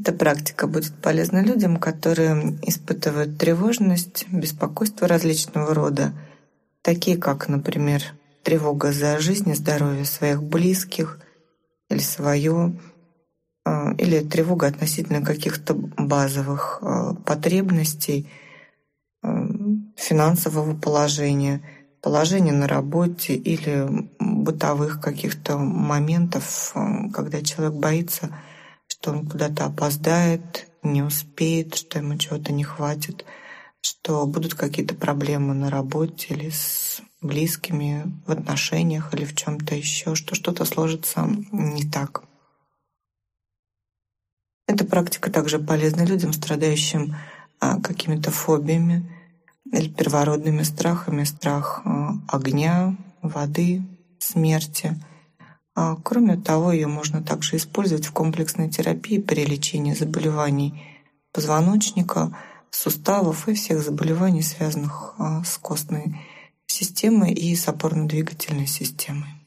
Эта практика будет полезна людям, которые испытывают тревожность, беспокойство различного рода, такие как, например, тревога за жизнь и здоровье своих близких или свое, а, или тревога относительно каких-то базовых а, потребностей, а, финансового положения, положения на работе или бытовых каких-то моментов, когда человек боится, что он куда-то опоздает, не успеет, что ему чего-то не хватит, что будут какие-то проблемы на работе или с близкими, в отношениях или в чем-то еще, что что-то сложится не так. Эта практика также полезна людям, страдающим а, какими-то фобиями или первородными страхами, страх а, огня, воды, смерти. А, кроме того, ее можно также использовать в комплексной терапии при лечении заболеваний позвоночника, суставов и всех заболеваний, связанных с костной системой и с опорно-двигательной системой.